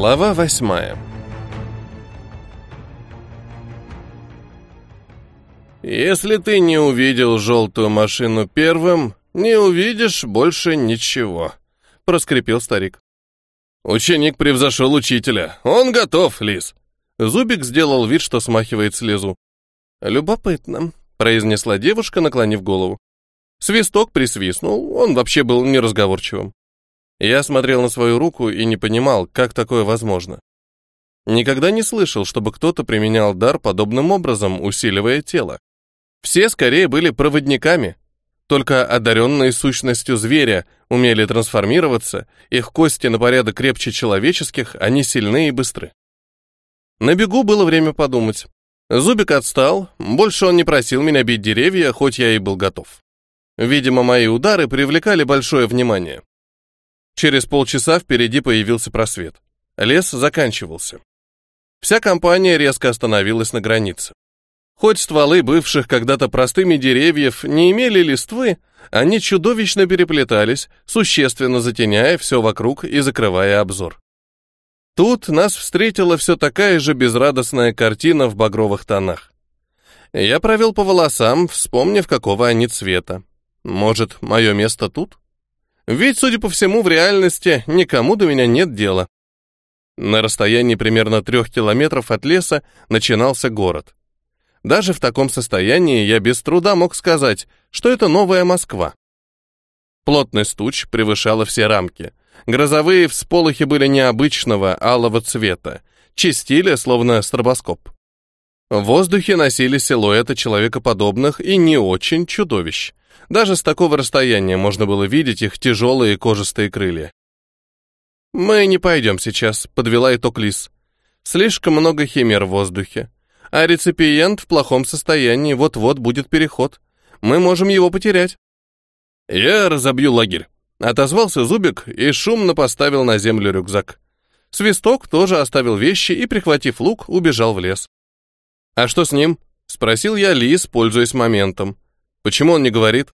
Глава восьмая «Если ты не увидел желтую машину первым, не увидишь больше ничего», — проскрипел старик. «Ученик превзошел учителя. Он готов, Лис». Зубик сделал вид, что смахивает слезу. «Любопытно», — произнесла девушка, наклонив голову. Свисток присвистнул, он вообще был неразговорчивым. Я смотрел на свою руку и не понимал, как такое возможно. Никогда не слышал, чтобы кто-то применял дар подобным образом, усиливая тело. Все скорее были проводниками. Только одаренные сущностью зверя умели трансформироваться, их кости на порядок крепче человеческих, они сильны и быстры. На бегу было время подумать. Зубик отстал, больше он не просил меня бить деревья, хоть я и был готов. Видимо, мои удары привлекали большое внимание. Через полчаса впереди появился просвет. Лес заканчивался. Вся компания резко остановилась на границе. Хоть стволы бывших когда-то простыми деревьев не имели листвы, они чудовищно переплетались, существенно затеняя все вокруг и закрывая обзор. Тут нас встретила все такая же безрадостная картина в багровых тонах. Я провел по волосам, вспомнив, какого они цвета. Может, мое место тут? Ведь, судя по всему, в реальности никому до меня нет дела. На расстоянии примерно трех километров от леса начинался город. Даже в таком состоянии я без труда мог сказать, что это новая Москва. Плотность туч превышала все рамки. Грозовые всполохи были необычного алого цвета, чистили, словно стробоскоп. В воздухе носили силуэты человекоподобных и не очень чудовищ. Даже с такого расстояния можно было видеть их тяжелые кожистые крылья. «Мы не пойдем сейчас», — подвела итог Лис. «Слишком много химер в воздухе. А реципиент в плохом состоянии, вот-вот будет переход. Мы можем его потерять». «Я разобью лагерь», — отозвался Зубик и шумно поставил на землю рюкзак. Свисток тоже оставил вещи и, прихватив лук, убежал в лес. «А что с ним?» — спросил я Лис, пользуясь моментом. «Почему он не говорит?»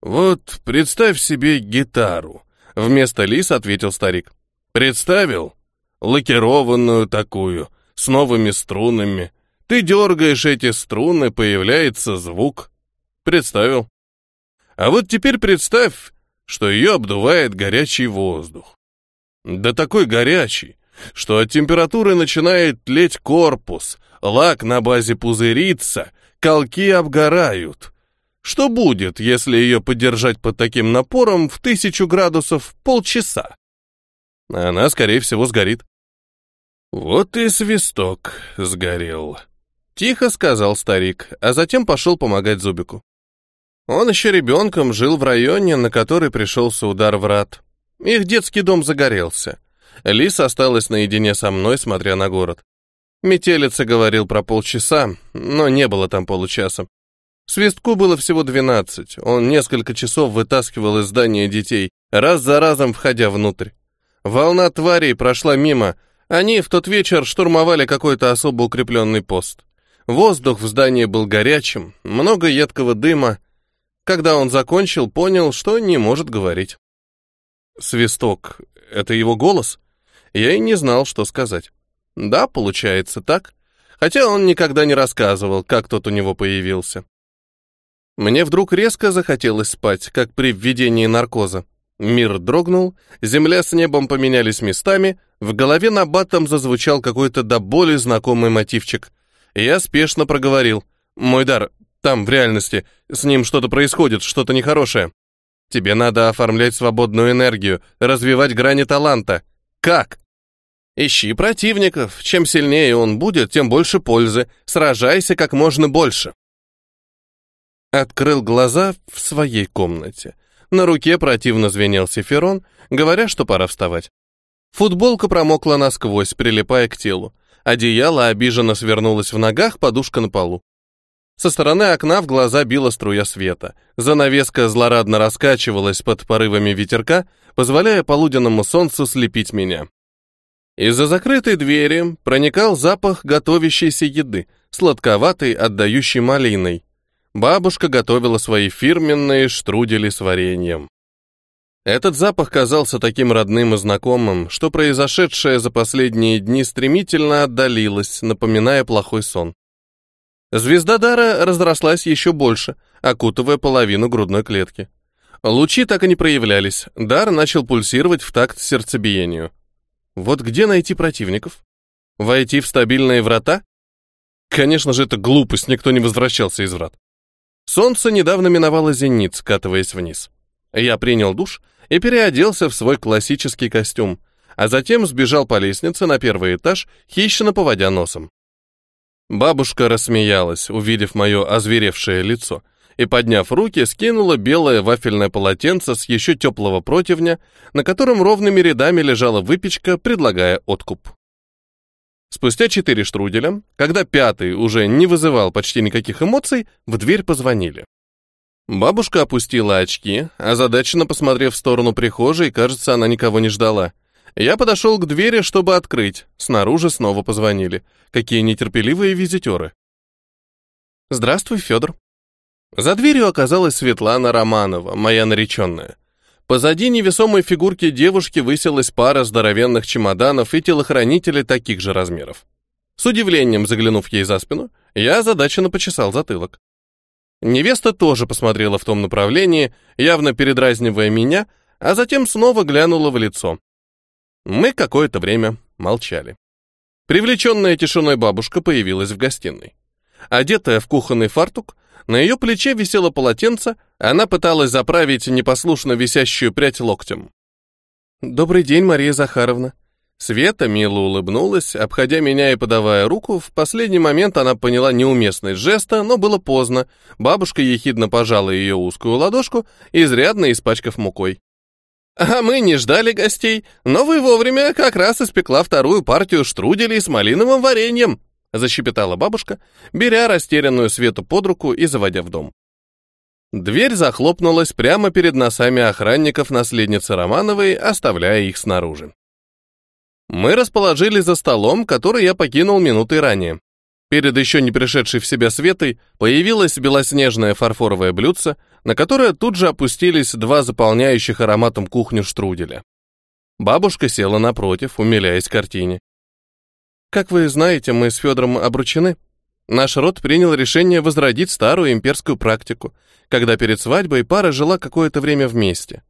«Вот представь себе гитару», — вместо лис ответил старик. «Представил? Лакированную такую, с новыми струнами. Ты дергаешь эти струны, появляется звук. Представил. А вот теперь представь, что ее обдувает горячий воздух. Да такой горячий, что от температуры начинает тлеть корпус, лак на базе пузырится, колки обгорают, что будет, если ее подержать под таким напором в тысячу градусов полчаса? Она, скорее всего, сгорит. Вот и свисток сгорел. Тихо сказал старик, а затем пошел помогать Зубику. Он еще ребенком жил в районе, на который пришелся удар врат. Их детский дом загорелся. Лис осталась наедине со мной, смотря на город. Метелица говорил про полчаса, но не было там получаса. Свистку было всего двенадцать. Он несколько часов вытаскивал из здания детей, раз за разом входя внутрь. Волна тварей прошла мимо. Они в тот вечер штурмовали какой-то особо укрепленный пост. Воздух в здании был горячим, много едкого дыма. Когда он закончил, понял, что не может говорить. Свисток — это его голос? Я и не знал, что сказать. Да, получается так. Хотя он никогда не рассказывал, как тот у него появился. Мне вдруг резко захотелось спать, как при введении наркоза. Мир дрогнул, земля с небом поменялись местами, в голове на батом зазвучал какой-то до боли знакомый мотивчик. Я спешно проговорил. «Мой дар, там, в реальности, с ним что-то происходит, что-то нехорошее. Тебе надо оформлять свободную энергию, развивать грани таланта. Как?» Ищи противников. Чем сильнее он будет, тем больше пользы. Сражайся как можно больше. Открыл глаза в своей комнате. На руке противно звенел сиферон, говоря, что пора вставать. Футболка промокла насквозь, прилипая к телу. Одеяло обиженно свернулось в ногах, подушка на полу. Со стороны окна в глаза била струя света. Занавеска злорадно раскачивалась под порывами ветерка, позволяя полуденному солнцу слепить меня. Из-за закрытой двери проникал запах готовящейся еды, сладковатый, отдающий малиной. Бабушка готовила свои фирменные штрудели с вареньем. Этот запах казался таким родным и знакомым, что произошедшее за последние дни стремительно отдалилось, напоминая плохой сон. Звезда дара разрослась еще больше, окутывая половину грудной клетки. Лучи так и не проявлялись, дар начал пульсировать в такт сердцебиению. Вот где найти противников? Войти в стабильные врата? Конечно же, это глупость, никто не возвращался из врат. Солнце недавно миновало зенит, скатываясь вниз. Я принял душ и переоделся в свой классический костюм, а затем сбежал по лестнице на первый этаж, хищно поводя носом. Бабушка рассмеялась, увидев мое озверевшее лицо, и, подняв руки, скинула белое вафельное полотенце с еще теплого противня, на котором ровными рядами лежала выпечка, предлагая откуп. Спустя четыре штруделя, когда пятый уже не вызывал почти никаких эмоций, в дверь позвонили. Бабушка опустила очки, озадаченно посмотрев в сторону прихожей, кажется, она никого не ждала. Я подошел к двери, чтобы открыть. Снаружи снова позвонили. Какие нетерпеливые визитеры. «Здравствуй, Федор», за дверью оказалась Светлана Романова, моя нареченная. Позади невесомой фигурки девушки высилась пара здоровенных чемоданов и телохранители таких же размеров. С удивлением заглянув ей за спину, я озадаченно почесал затылок. Невеста тоже посмотрела в том направлении, явно передразнивая меня, а затем снова глянула в лицо. Мы какое-то время молчали. Привлеченная тишиной бабушка появилась в гостиной. Одетая в кухонный фартук, на ее плече висело полотенце, она пыталась заправить непослушно висящую прядь локтем. «Добрый день, Мария Захаровна». Света мило улыбнулась, обходя меня и подавая руку. В последний момент она поняла неуместность жеста, но было поздно. Бабушка ехидно пожала ее узкую ладошку, изрядно испачкав мукой. «А мы не ждали гостей, но вы вовремя как раз испекла вторую партию штруделей с малиновым вареньем», защепетала бабушка, беря растерянную Свету под руку и заводя в дом. Дверь захлопнулась прямо перед носами охранников наследницы Романовой, оставляя их снаружи. Мы расположились за столом, который я покинул минутой ранее. Перед еще не пришедшей в себя Светой появилось белоснежное фарфоровое блюдце, на которое тут же опустились два заполняющих ароматом кухню штруделя. Бабушка села напротив, умиляясь картине. Как вы знаете, мы с Федором обручены. Наш род принял решение возродить старую имперскую практику, когда перед свадьбой пара жила какое-то время вместе.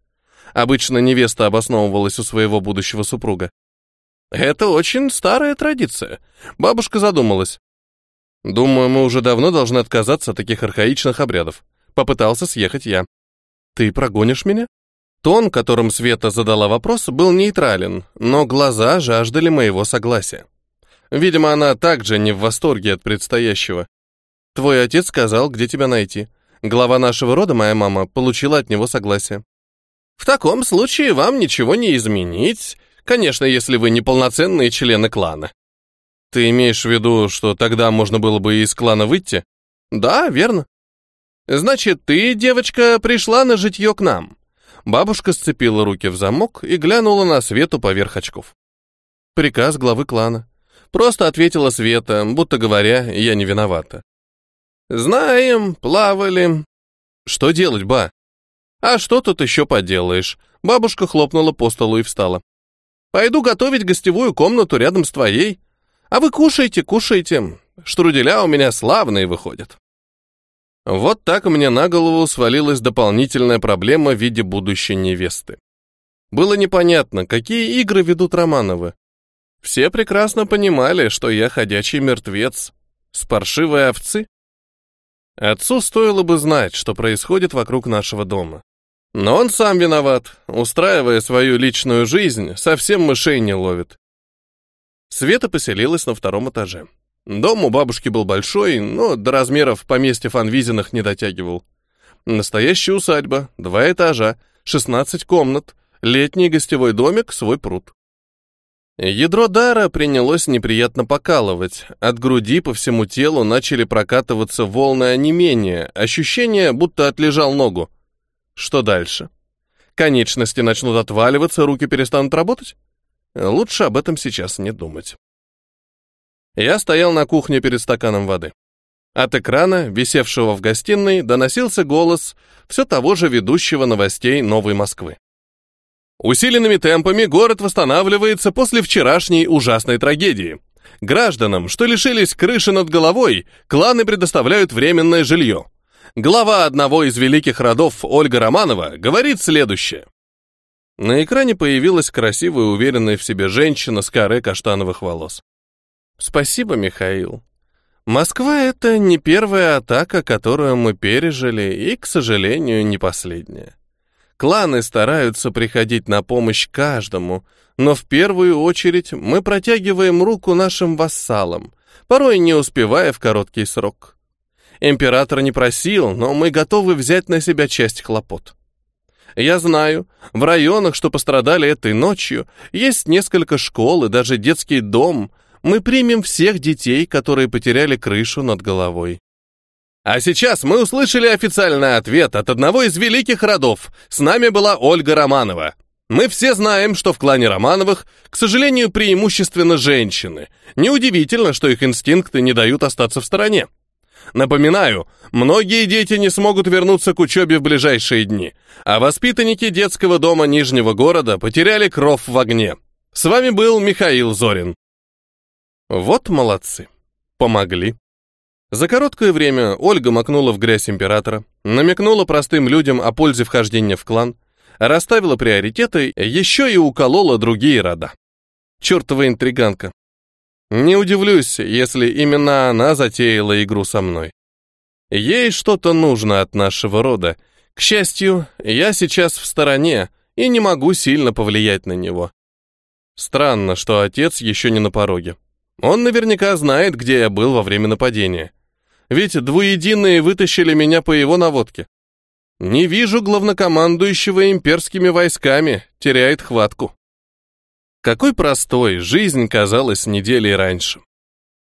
Обычно невеста обосновывалась у своего будущего супруга. Это очень старая традиция. Бабушка задумалась. Думаю, мы уже давно должны отказаться от таких архаичных обрядов. Попытался съехать я. Ты прогонишь меня? Тон, которым Света задала вопрос, был нейтрален, но глаза жаждали моего согласия. Видимо, она также не в восторге от предстоящего. Твой отец сказал, где тебя найти. Глава нашего рода, моя мама, получила от него согласие. В таком случае вам ничего не изменить, конечно, если вы не полноценные члены клана. Ты имеешь в виду, что тогда можно было бы из клана выйти? Да, верно. Значит, ты, девочка, пришла на житье к нам. Бабушка сцепила руки в замок и глянула на Свету поверх очков. Приказ главы клана. Просто ответила Света, будто говоря, я не виновата. «Знаем, плавали». «Что делать, ба?» «А что тут еще поделаешь?» Бабушка хлопнула по столу и встала. «Пойду готовить гостевую комнату рядом с твоей. А вы кушайте, кушайте. Штруделя у меня славные выходят». Вот так мне на голову свалилась дополнительная проблема в виде будущей невесты. Было непонятно, какие игры ведут Романовы. Все прекрасно понимали, что я ходячий мертвец. С овцы. Отцу стоило бы знать, что происходит вокруг нашего дома. Но он сам виноват, устраивая свою личную жизнь, совсем мышей не ловит. Света поселилась на втором этаже. Дом у бабушки был большой, но до размеров поместья Фанвизиных не дотягивал. Настоящая усадьба, два этажа, 16 комнат, летний гостевой домик, свой пруд. Ядро дара принялось неприятно покалывать. От груди по всему телу начали прокатываться волны онемения, ощущение, будто отлежал ногу. Что дальше? Конечности начнут отваливаться, руки перестанут работать? Лучше об этом сейчас не думать. Я стоял на кухне перед стаканом воды. От экрана, висевшего в гостиной, доносился голос все того же ведущего новостей Новой Москвы. Усиленными темпами город восстанавливается после вчерашней ужасной трагедии. Гражданам, что лишились крыши над головой, кланы предоставляют временное жилье. Глава одного из великих родов Ольга Романова говорит следующее. На экране появилась красивая, уверенная в себе женщина с каре каштановых волос. «Спасибо, Михаил. Москва — это не первая атака, которую мы пережили, и, к сожалению, не последняя. Кланы стараются приходить на помощь каждому, но в первую очередь мы протягиваем руку нашим вассалам, порой не успевая в короткий срок. Император не просил, но мы готовы взять на себя часть хлопот. Я знаю, в районах, что пострадали этой ночью, есть несколько школ и даже детский дом. Мы примем всех детей, которые потеряли крышу над головой. А сейчас мы услышали официальный ответ от одного из великих родов. С нами была Ольга Романова. Мы все знаем, что в клане Романовых, к сожалению, преимущественно женщины. Неудивительно, что их инстинкты не дают остаться в стороне. Напоминаю, многие дети не смогут вернуться к учебе в ближайшие дни, а воспитанники детского дома Нижнего города потеряли кров в огне. С вами был Михаил Зорин. Вот молодцы. Помогли. За короткое время Ольга макнула в грязь императора, намекнула простым людям о пользе вхождения в клан, расставила приоритеты, еще и уколола другие рода. Чертова интриганка. Не удивлюсь, если именно она затеяла игру со мной. Ей что-то нужно от нашего рода. К счастью, я сейчас в стороне и не могу сильно повлиять на него. Странно, что отец еще не на пороге. Он наверняка знает, где я был во время нападения. Ведь двуединые вытащили меня по его наводке. Не вижу главнокомандующего имперскими войсками, теряет хватку. Какой простой жизнь казалась неделей раньше.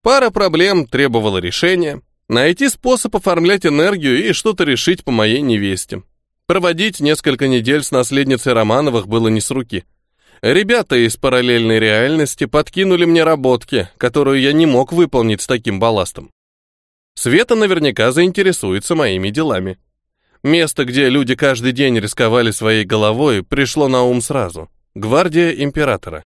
Пара проблем требовала решения, найти способ оформлять энергию и что-то решить по моей невесте. Проводить несколько недель с наследницей Романовых было не с руки. Ребята из параллельной реальности подкинули мне работки, которую я не мог выполнить с таким балластом. Света наверняка заинтересуется моими делами. Место, где люди каждый день рисковали своей головой, пришло на ум сразу. Гвардия императора.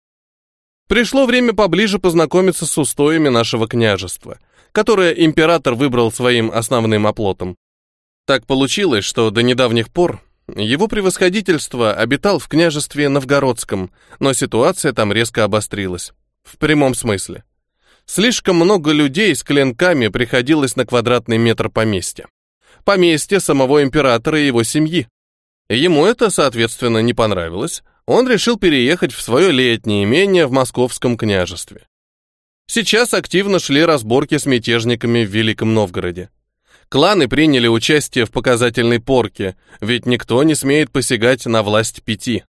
Пришло время поближе познакомиться с устоями нашего княжества, которое император выбрал своим основным оплотом. Так получилось, что до недавних пор его превосходительство обитал в княжестве Новгородском, но ситуация там резко обострилась. В прямом смысле. Слишком много людей с клинками приходилось на квадратный метр поместья. Поместье самого императора и его семьи. Ему это, соответственно, не понравилось, он решил переехать в свое летнее имение в Московском княжестве. Сейчас активно шли разборки с мятежниками в Великом Новгороде. Кланы приняли участие в показательной порке, ведь никто не смеет посягать на власть пяти.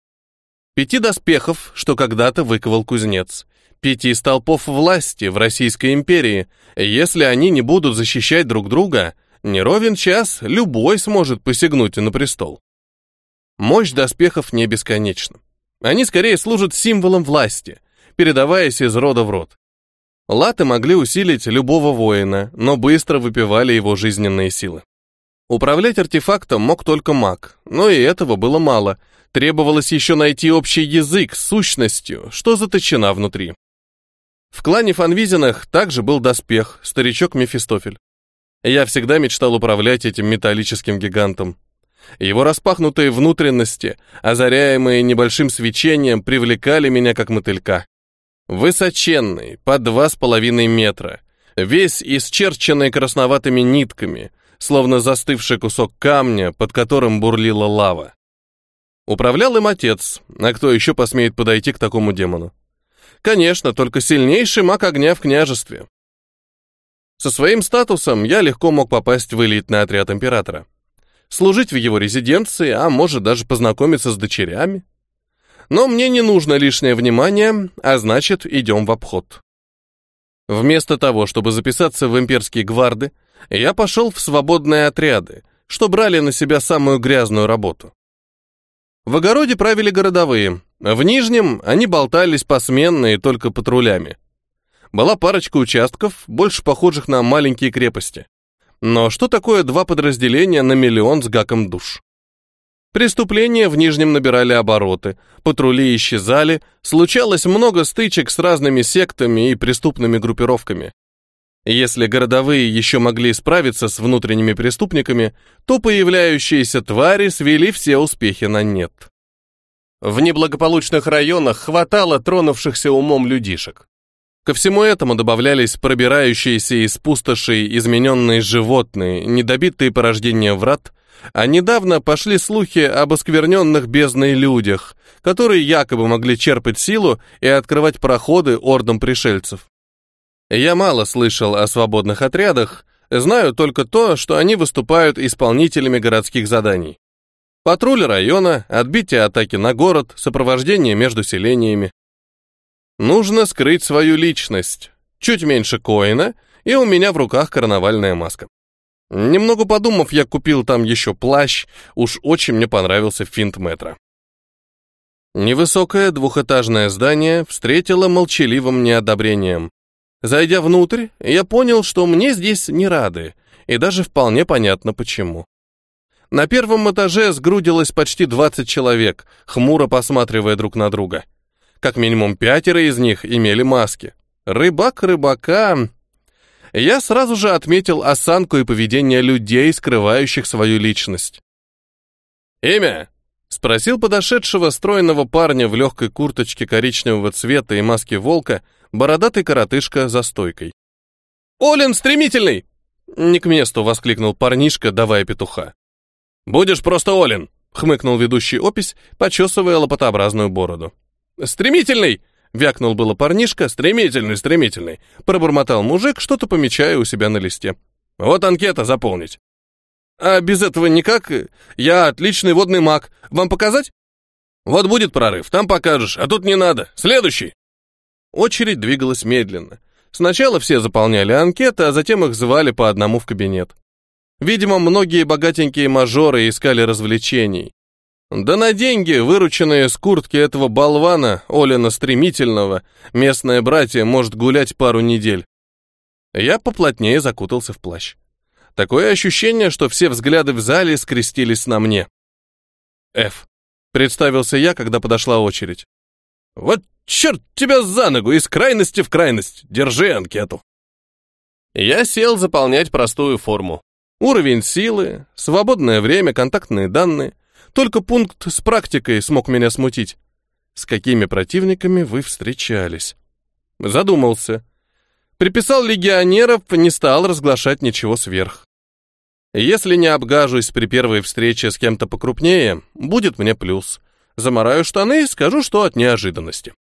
Пяти доспехов, что когда-то выковал кузнец. Пяти столпов власти в Российской империи. Если они не будут защищать друг друга, не ровен час любой сможет посягнуть на престол. Мощь доспехов не бесконечна. Они скорее служат символом власти, передаваясь из рода в род. Латы могли усилить любого воина, но быстро выпивали его жизненные силы. Управлять артефактом мог только маг, но и этого было мало. Требовалось еще найти общий язык с сущностью, что заточена внутри. В клане Фанвизинах также был доспех, старичок Мефистофель. Я всегда мечтал управлять этим металлическим гигантом. Его распахнутые внутренности, озаряемые небольшим свечением, привлекали меня как мотылька. Высоченный, по два с половиной метра, весь исчерченный красноватыми нитками, словно застывший кусок камня, под которым бурлила лава. Управлял им отец, а кто еще посмеет подойти к такому демону? Конечно, только сильнейший маг огня в княжестве. Со своим статусом я легко мог попасть в элитный отряд императора служить в его резиденции, а может даже познакомиться с дочерями. Но мне не нужно лишнее внимание, а значит, идем в обход. Вместо того, чтобы записаться в имперские гварды, я пошел в свободные отряды, что брали на себя самую грязную работу. В огороде правили городовые, в Нижнем они болтались посменно и только патрулями. Была парочка участков, больше похожих на маленькие крепости. Но что такое два подразделения на миллион с гаком душ? Преступления в Нижнем набирали обороты, патрули исчезали, случалось много стычек с разными сектами и преступными группировками. Если городовые еще могли справиться с внутренними преступниками, то появляющиеся твари свели все успехи на нет. В неблагополучных районах хватало тронувшихся умом людишек. Ко всему этому добавлялись пробирающиеся из пустошей измененные животные, недобитые порождения врат, а недавно пошли слухи об оскверненных бездной людях, которые якобы могли черпать силу и открывать проходы ордам пришельцев. Я мало слышал о свободных отрядах, знаю только то, что они выступают исполнителями городских заданий. Патруль района, отбитие атаки на город, сопровождение между селениями. Нужно скрыть свою личность. Чуть меньше коина, и у меня в руках карнавальная маска. Немного подумав, я купил там еще плащ, уж очень мне понравился финт метра. Невысокое двухэтажное здание встретило молчаливым неодобрением. Зайдя внутрь, я понял, что мне здесь не рады, и даже вполне понятно почему. На первом этаже сгрудилось почти 20 человек, хмуро посматривая друг на друга. Как минимум пятеро из них имели маски. Рыбак рыбака... Я сразу же отметил осанку и поведение людей, скрывающих свою личность. «Имя?» — спросил подошедшего стройного парня в легкой курточке коричневого цвета и маске волка, бородатый коротышка за стойкой. «Олен Стремительный!» — не к месту воскликнул парнишка, давая петуха. «Будешь просто Олин», — хмыкнул ведущий опись, почесывая лопатообразную бороду. «Стремительный!» — вякнул было парнишка. «Стремительный, стремительный!» — пробормотал мужик, что-то помечая у себя на листе. «Вот анкета заполнить». «А без этого никак? Я отличный водный маг. Вам показать?» «Вот будет прорыв, там покажешь, а тут не надо. Следующий!» Очередь двигалась медленно. Сначала все заполняли анкеты, а затем их звали по одному в кабинет. Видимо, многие богатенькие мажоры искали развлечений. Да на деньги, вырученные с куртки этого болвана, Олина Стремительного, местное братье может гулять пару недель. Я поплотнее закутался в плащ. Такое ощущение, что все взгляды в зале скрестились на мне. «Ф», — представился я, когда подошла очередь. «Вот черт тебя за ногу, из крайности в крайность! Держи анкету!» Я сел заполнять простую форму. Уровень силы, свободное время, контактные данные. Только пункт с практикой смог меня смутить. С какими противниками вы встречались? Задумался. Приписал легионеров, не стал разглашать ничего сверх. Если не обгажусь при первой встрече с кем-то покрупнее, будет мне плюс. Замараю штаны и скажу, что от неожиданности.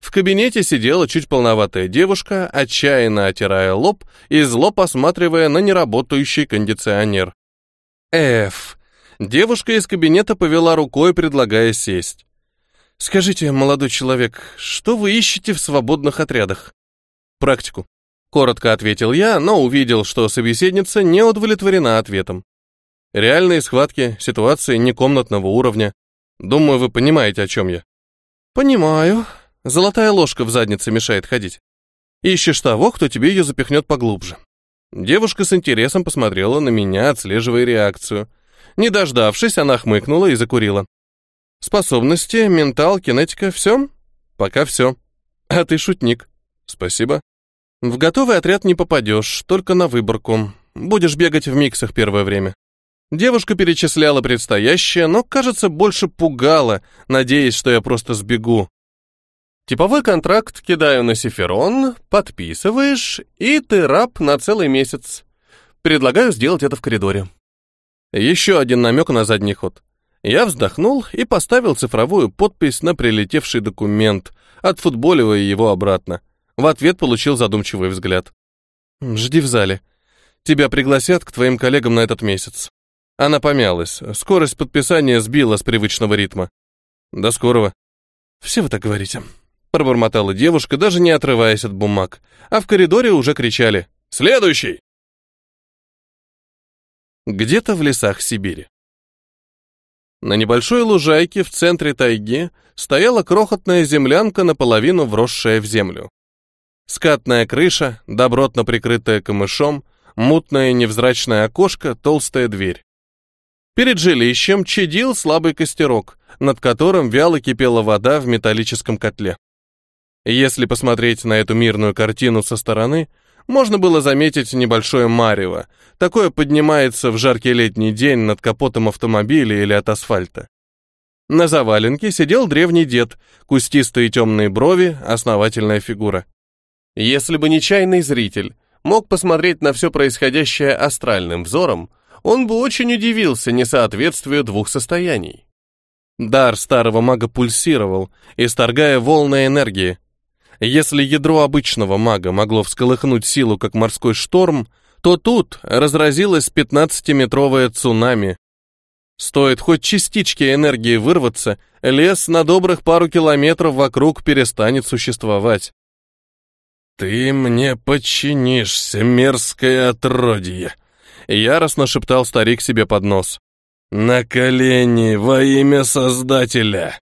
В кабинете сидела чуть полноватая девушка, отчаянно отирая лоб и зло посматривая на неработающий кондиционер. «Эф!» Девушка из кабинета повела рукой, предлагая сесть. «Скажите, молодой человек, что вы ищете в свободных отрядах?» «Практику», — коротко ответил я, но увидел, что собеседница не удовлетворена ответом. «Реальные схватки, ситуации некомнатного уровня. Думаю, вы понимаете, о чем я». «Понимаю», Золотая ложка в заднице мешает ходить. Ищешь того, кто тебе ее запихнет поглубже. Девушка с интересом посмотрела на меня, отслеживая реакцию. Не дождавшись, она хмыкнула и закурила. Способности, ментал, кинетика — все? Пока все. А ты шутник. Спасибо. В готовый отряд не попадешь, только на выборку. Будешь бегать в миксах первое время. Девушка перечисляла предстоящее, но, кажется, больше пугала, надеясь, что я просто сбегу. Типовой контракт кидаю на Сиферон, подписываешь, и ты раб на целый месяц. Предлагаю сделать это в коридоре. Еще один намек на задний ход. Я вздохнул и поставил цифровую подпись на прилетевший документ, отфутболивая его обратно. В ответ получил задумчивый взгляд. «Жди в зале. Тебя пригласят к твоим коллегам на этот месяц». Она помялась. Скорость подписания сбила с привычного ритма. «До скорого». «Все вы так говорите», пробормотала девушка, даже не отрываясь от бумаг, а в коридоре уже кричали «Следующий!». Где-то в лесах Сибири. На небольшой лужайке в центре тайги стояла крохотная землянка, наполовину вросшая в землю. Скатная крыша, добротно прикрытая камышом, мутное невзрачное окошко, толстая дверь. Перед жилищем чадил слабый костерок, над которым вяло кипела вода в металлическом котле. Если посмотреть на эту мирную картину со стороны, можно было заметить небольшое марево. Такое поднимается в жаркий летний день над капотом автомобиля или от асфальта. На заваленке сидел древний дед, кустистые темные брови, основательная фигура. Если бы нечаянный зритель мог посмотреть на все происходящее астральным взором, он бы очень удивился несоответствию двух состояний. Дар старого мага пульсировал, исторгая волны энергии. Если ядро обычного мага могло всколыхнуть силу, как морской шторм, то тут разразилось 15-метровое цунами. Стоит хоть частички энергии вырваться, лес на добрых пару километров вокруг перестанет существовать. «Ты мне подчинишься, мерзкое отродье!» Яростно шептал старик себе под нос. «На колени во имя Создателя!»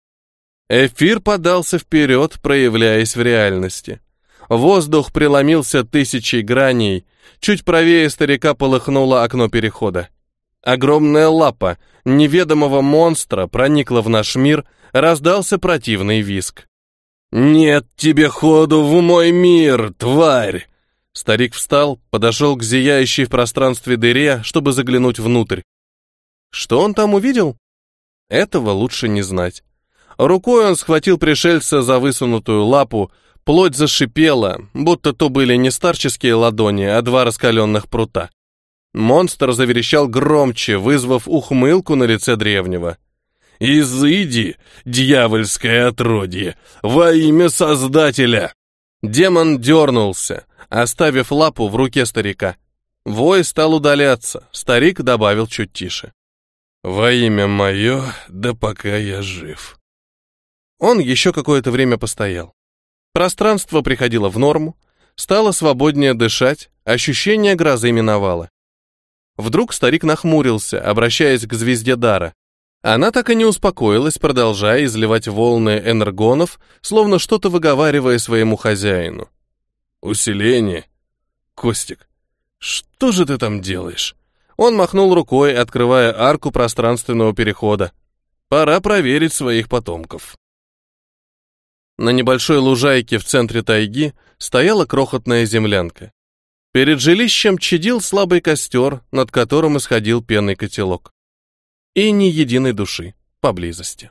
Эфир подался вперед, проявляясь в реальности. Воздух преломился тысячей граней, чуть правее старика полыхнуло окно перехода. Огромная лапа неведомого монстра проникла в наш мир, раздался противный виск. «Нет тебе ходу в мой мир, тварь!» Старик встал, подошел к зияющей в пространстве дыре, чтобы заглянуть внутрь. Что он там увидел? Этого лучше не знать. Рукой он схватил пришельца за высунутую лапу, плоть зашипела, будто то были не старческие ладони, а два раскаленных прута. Монстр заверещал громче, вызвав ухмылку на лице древнего. «Изыди, дьявольское отродье, во имя Создателя!» Демон дернулся, оставив лапу в руке старика. Вой стал удаляться, старик добавил чуть тише. «Во имя мое, да пока я жив». Он еще какое-то время постоял. Пространство приходило в норму, стало свободнее дышать, ощущение грозы миновало. Вдруг старик нахмурился, обращаясь к звезде дара. Она так и не успокоилась, продолжая изливать волны энергонов, словно что-то выговаривая своему хозяину. «Усиление? Костик, что же ты там делаешь?» Он махнул рукой, открывая арку пространственного перехода. «Пора проверить своих потомков». На небольшой лужайке в центре тайги стояла крохотная землянка. Перед жилищем чадил слабый костер, над которым исходил пенный котелок и ни единой души поблизости.